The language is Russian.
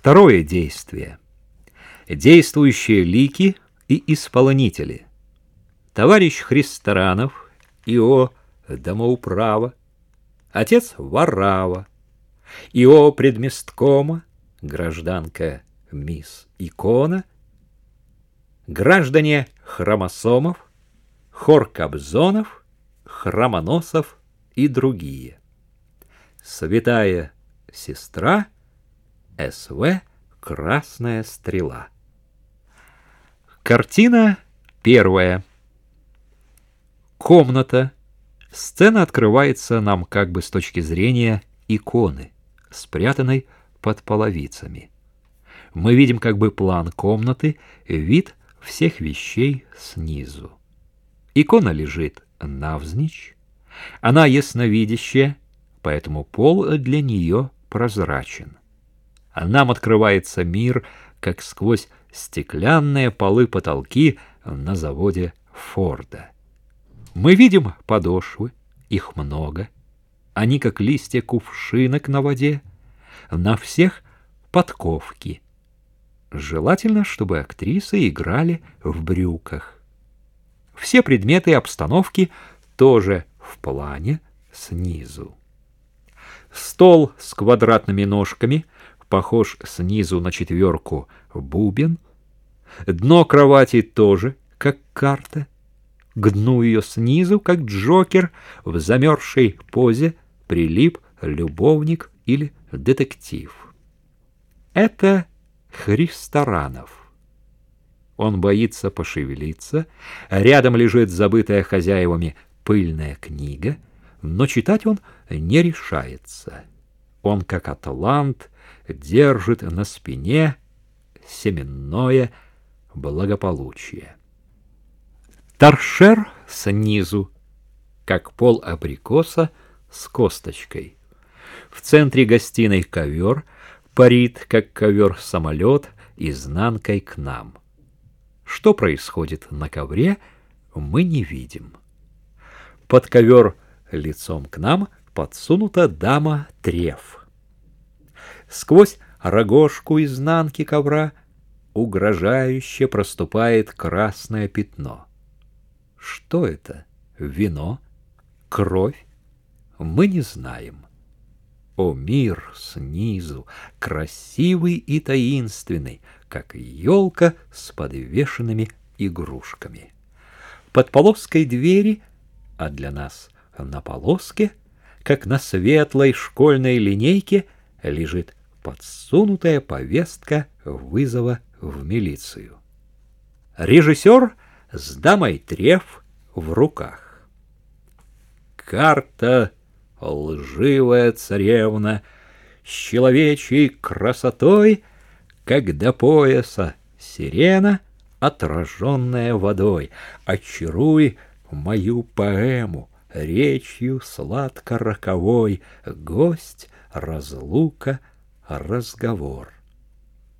Второе действие. Действующие лики и исполнители. Товарищ Христоранов, Ио домоуправа, отец Варава, Ио предместкома, гражданка мисс Икона, граждане хромосомов, хор Кобзонов, хромоносов и другие. Святая сестра, СВ «Красная стрела». Картина первая. Комната. Сцена открывается нам как бы с точки зрения иконы, спрятанной под половицами. Мы видим как бы план комнаты, вид всех вещей снизу. Икона лежит навзничь, она ясновидящая, поэтому пол для нее прозрачен. Нам открывается мир, как сквозь стеклянные полы потолки на заводе Форда. Мы видим подошвы, их много. Они, как листья кувшинок на воде, на всех подковки. Желательно, чтобы актрисы играли в брюках. Все предметы обстановки тоже в плане снизу. Стол с квадратными ножками похож снизу на четверку бубен. Дно кровати тоже, как карта. К дну ее снизу, как Джокер, в замерзшей позе прилип любовник или детектив. Это Христоранов. Он боится пошевелиться, рядом лежит забытая хозяевами пыльная книга, но читать он не решается. Он, как атлант, держит на спине семенное благополучие. Торшер снизу, как пол абрикоса с косточкой. В центре гостиной ковер парит, как ковер-самолет, изнанкой к нам. Что происходит на ковре, мы не видим. Под ковер лицом к нам подсунута дама Треф. Сквозь рогожку изнанки ковра угрожающе проступает красное пятно. Что это? Вино? Кровь? Мы не знаем. О, мир снизу, красивый и таинственный, как елка с подвешенными игрушками. Под полоской двери, а для нас на полоске, как на светлой школьной линейке, лежит подсунутая повестка вызова в милицию. Режиссер с дамой Треф в руках. Карта лживая царевна с человечьей красотой, как до пояса сирена, отраженная водой, очаруй мою поэму речью сладко-роковой, гость, разлука — разговор.